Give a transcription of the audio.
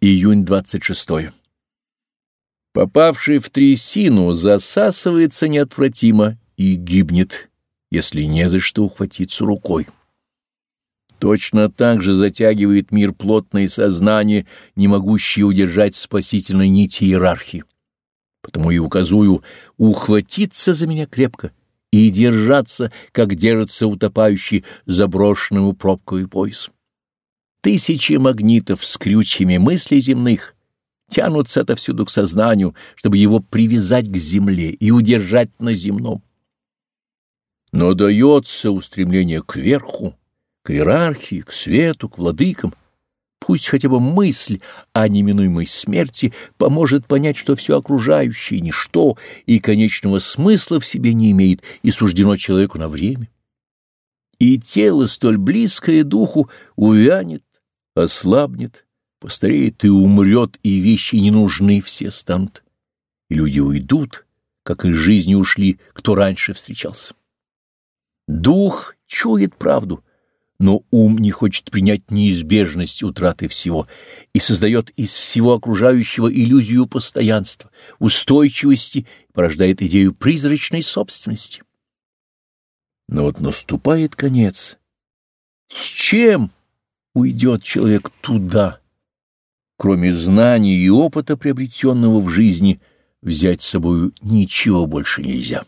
Июнь 26. Попавший в трясину засасывается неотвратимо и гибнет, если не за что ухватиться рукой. Точно так же затягивает мир плотное сознание, не могущее удержать спасительной нити иерархии. Потому и указую ухватиться за меня крепко и держаться, как держится утопающий заброшенному пробковый пояс. Тысячи магнитов с крючьями мыслей земных тянутся отовсюду к сознанию, чтобы его привязать к земле и удержать на земном. Но дается устремление к верху, к иерархии, к свету, к владыкам. Пусть хотя бы мысль о неминуемой смерти поможет понять, что все окружающее — ничто и конечного смысла в себе не имеет и суждено человеку на время. И тело, столь близкое духу, увянет, ослабнет, постареет и умрет, и вещи не нужны все станут. И люди уйдут, как из жизни ушли, кто раньше встречался. Дух чует правду, но ум не хочет принять неизбежность утраты всего и создает из всего окружающего иллюзию постоянства, устойчивости, порождает идею призрачной собственности. Но вот наступает конец. С чем? Уйдет человек туда. Кроме знаний и опыта, приобретенного в жизни, взять с собою ничего больше нельзя.